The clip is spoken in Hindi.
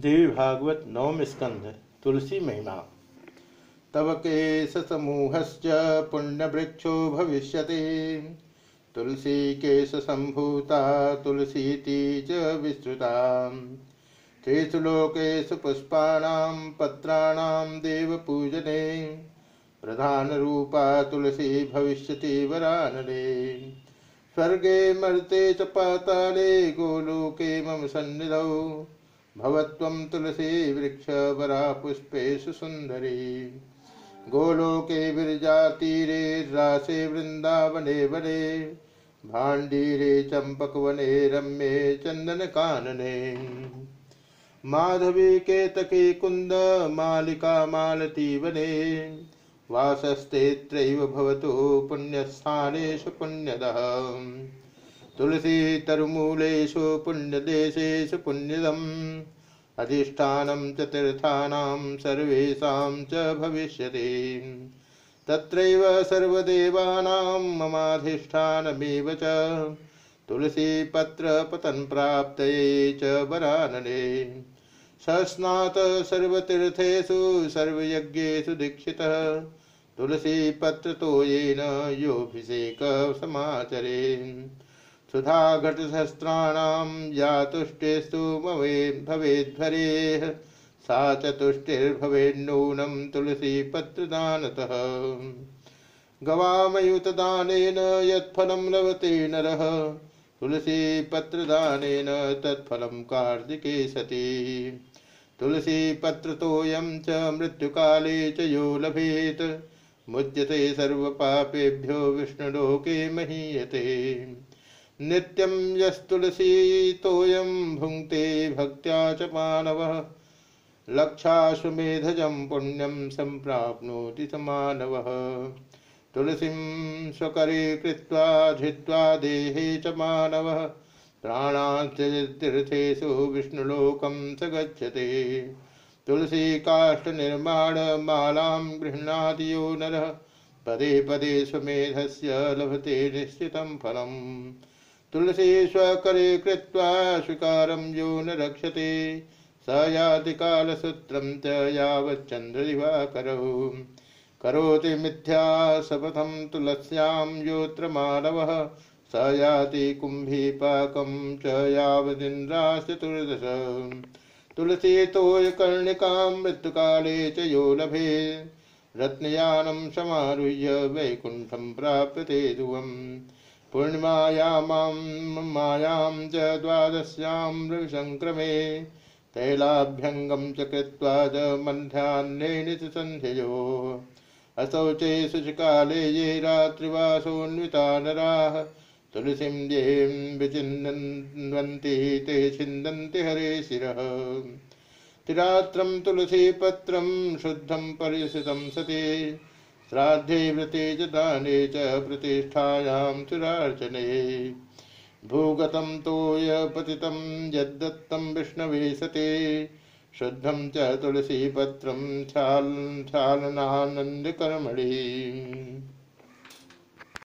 देवी भागवत नवम स्कंध तुलसी महिमा। तव केश समूहश्च पुण्यवृक्षो भविष्यति। तुलसी केश संभूता तुलसीति च विस्तृता त्रिषु लोकेषु पुष्पाणां, पत्राणां देवपूजने। प्रधानरूपा तुलसी भविष्यति वरानले स्वर्गे मर्ते च पाताले, गोलोके मम सन्निधौ। भवत्वं तुलसी वृक्षवरा पुष्पेषु सुन्दरी। गोलोके विरजातीरे रासे वृन्दावने वने, भाण्डीरे चम्पकवने रम्ये चन्दनकानने। माधवी केतकी कुन्द मालिका मालती वने वासस्तेत्रैव भवतु पुण्यस्थानेषु पुण्यदः। तुलसी तरुमूलेषु पुण्यदेशेषु पुण्यदम्। अधिष्ठानं च तीर्थानां सर्वेषां च भविष्यति। तत्रैव सर्वदेवानां ममाधिष्ठानमेव च। तुलसीपत्रपतन्प्राप्तये च वरानने। सस्नात सर्वतीर्थेषु सर्वयज्ञेषु दीक्षितः। तुलसीपत्रतोयेन योऽभिषेक समाचरे सुधाघटसहस्राणां या तुष्टिस्तु मवे भवेद्भरेः सा चतुष्टिर्भवेन्नूनं तुलसीपत्रदानतः। गवामयुतदानेन यत्फलं लभते नरः। तुलसीपत्रदानेन तत्फलं कार्तिके सति। तुलसीपत्रतोऽयं च मृत्युकाले च यो लभेत्। मुद्यते सर्वपापेभ्यो विष्णुलोके महीयते। नित्यं यस्तुलसीतोऽयं भुङ्क्ते भक्त्या च मानवः। लक्षाश्वमेधजं पुण्यं सम्प्राप्नोति स मानवः। तुलसीं स्वकरे कृत्वा धृत्वा देहे च मानवः। प्राणातीर्थेषु विष्णुलोकं स गच्छते। तुलसीकाष्ठनिर्माणमालां गृह्णाति यो नरः। पदे पदे स्वमेधस्य लभते निश्चितं फलम्। तुलसी स्वकरे कृत्वा स्वीकारं यो न रक्षते। स याति कालसूत्रं च यावच्चन्द्रदिवाकरौ करोति मिथ्या शपथं तुलस्यां योऽत्र मानवः स याति कुम्भीपाकं च यावदिन्द्राश्चतुर्दश तुलसीतोयकर्णिकां मृत्युकाले च यो लभे। रत्नयानं समारुह्य वैकुण्ठं प्राप्यते ध्रुवम्। पूर्णिमायां मायां च द्वादश्यां रविसङ्क्रमे तैलाभ्यङ्गं च कृत्वा च मध्याह्ने नितसन्ध्ययो असौचे शुचिकाले ये रात्रिवासोऽन्विता नराः, तुलसीं यें विचिन्वन्ति ते छिन्दन्ति हरे शिरः। तिरात्रं तुलसीपत्रं शुद्धं परिसितं सति श्राद्धे व्रते च दाने च प्रतिष्ठायां चुरार्चने। भूगतं तोयपतितं यद्दत्तं विष्णवे सते। शुद्धं च तुलसीपत्रं छालनानन्दकर्मणि